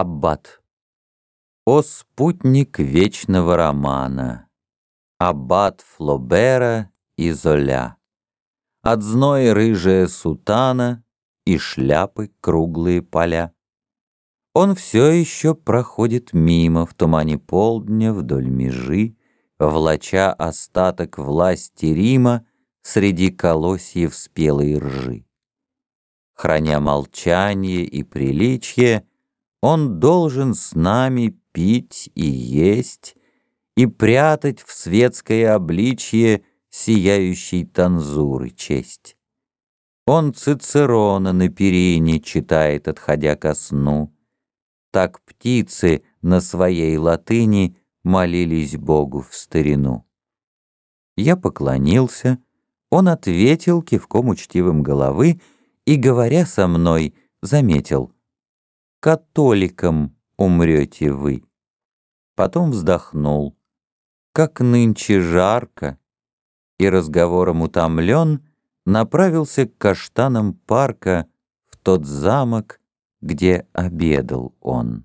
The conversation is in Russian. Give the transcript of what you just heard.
Аббат. О спутник вечного романа, Аббат Флобера и Золя. От зноя рыжая сутана И шляпы круглые поля. Он все еще проходит мимо В тумане полдня вдоль межи, Влача остаток власти Рима Среди колосьев спелой ржи. Храня молчание и приличие, Он должен с нами пить и есть, И прятать в светское обличье Сияющей танзуры честь. Он Цицерона на перине читает, отходя ко сну. Так птицы на своей латыни молились Богу в старину. Я поклонился, он ответил кивком учтивым головы и, говоря со мной, заметил «Католиком умрете вы». Потом вздохнул «Как нынче жарко!» и разговором утомлен направился к каштанам парка в тот замок, где обедал он.